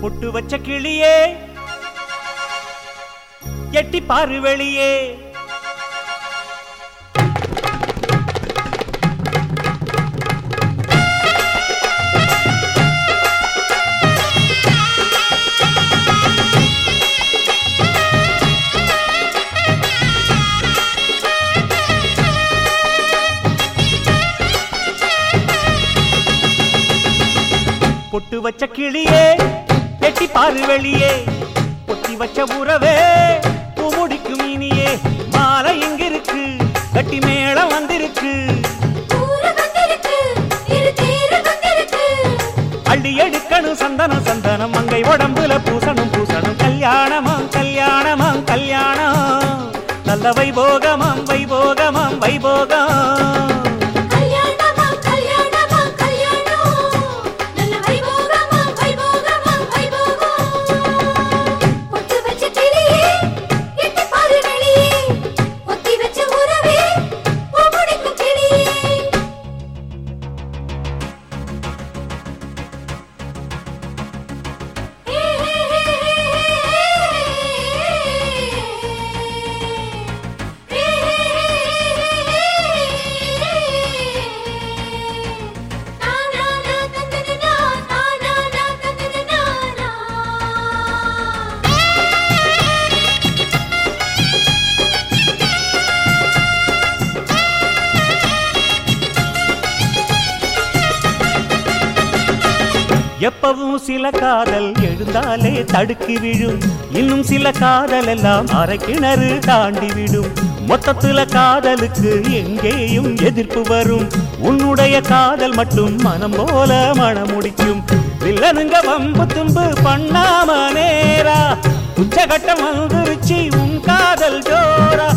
பொட்டு வச்ச கிளியே. எட்டி பாரு வெளியே. பொட்டு வச்ச கிளியே. எட்டி பாரு வெளியே. பொத்தி வச்ச உறவே பூமுடிக்கும் இனியே. மாலை எங்கிருக்கு? கட்டி மேளம் வந்திருக்கு. அள்ளி எடுக்கணும் சந்தனம் சந்தனம். மங்கை உடம்புல பூசணும் பூசணும். கல்யாணமாம் கல்யாணமாம் கல்யாணம். நல்ல வைபோகமாம் வைபோகமாம் வைபோகம். எப்பவும் சில காதல் எழுந்தாலே தடுக்கி விழும். இன்னும் சில காதல் எல்லாம் அரைக்கிணறு கிணறு தாண்டி விடும். மொத்தத்துல காதலுக்கு எங்கேயும் எதிர்ப்பு வரும். உன்னுடைய காதல் மட்டும் மனம் போல மனமுடிக்கும் வில்லனுங்க வம்பு தும்பு பண்ணாம நேரா. உச்சகட்டம் வந்துருச்சு உன் காதல் ஜோரா.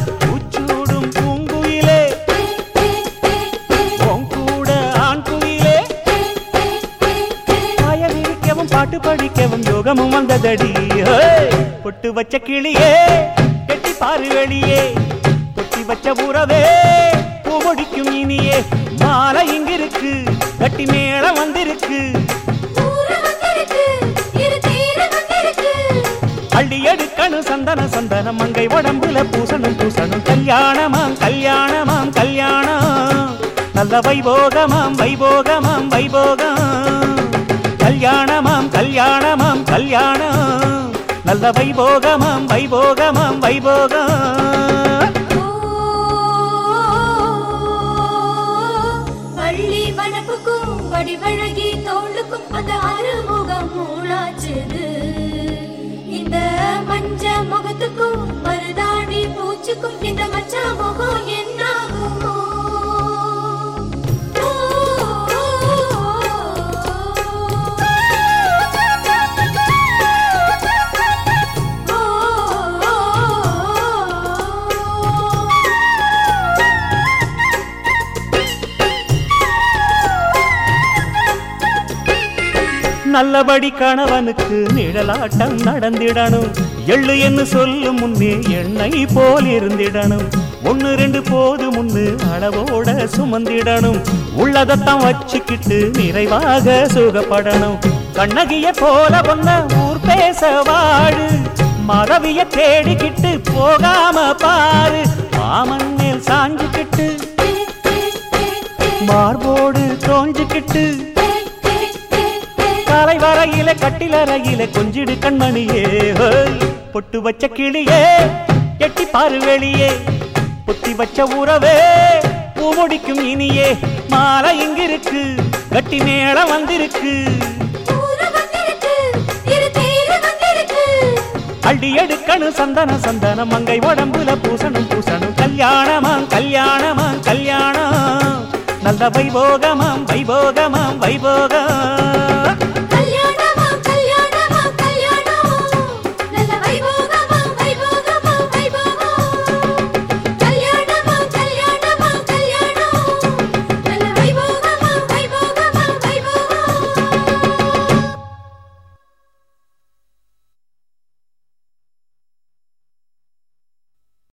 பாட்டு படிக்கவும் யோகமும் வந்ததடி! பொட்டு வச்ச கிளியே கெட்டி பாரு வெளியே. பொட்டி வச்ச உறவே பூமொடிக்கும் இனியே. மாலை இங்கிருக்கு கட்டி மேளம் வந்திருக்கு. அள்ளி எடுக்கணும் சந்தன சந்தனம் மங்கை உடம்புல பூசணும் பூசணும். கல்யாணமாம் கல்யாணமாம் கல்யாணம். நல்ல வைபோகமாம் வைபோகமாம் வைபோகம். கல்யாணமாம் கல்யாணம். நல்ல வைபோகமாம் வைபோகமாம் வைபோகம். பள்ளி வனப்புக்கும் வடிவழகி தோளுக்கும் அந்த அறுமுகம் மூளாச்சுது இந்த மஞ்ச முகத்துக்கும் மருதாணி பூச்சுக்கும் நல்லபடி கணவனுக்கு நிழலாட்டம் நடந்திடணும். எள்ளு என்று சொல்லும் முன்னே எண்ணெய் போல் இருந்திடணும். ஒன்னு ரெண்டு போது முன்னு அளவோட சுமந்திடணும். உள்ளதத்தான் வச்சுக்கிட்டு நிறைவாக சுகப்படணும். கண்ணகிய போல பொண்ண ஊர் பேச வாழு மறவிய தேடிக்கிட்டு போகாம பாரு. மாமன் மேல் சாஞ்சுக்கிட்டு மார்போடு தோஞ்சுக்கிட்டு வரையில கட்டிலறையில கொஞ்சிடு கண்மணியே. பொட்டு வச்ச கிளியே எட்டி பாரு வெளியே. பொத்தி வச்ச உறவே பூமுடிக்கும் இனியே. மாலை இங்கிருக்கு கட்டி மேளம் வந்திருக்கு. அள்ளி எடுக்கணும் சந்தன சந்தனம் மங்கை உடம்புல பூசணும் பூசணும். கல்யாணமாம் கல்யாணமாம் கல்யாணம். நல்ல வைபோகமாம் வைபோகமாம் வைபோகம்.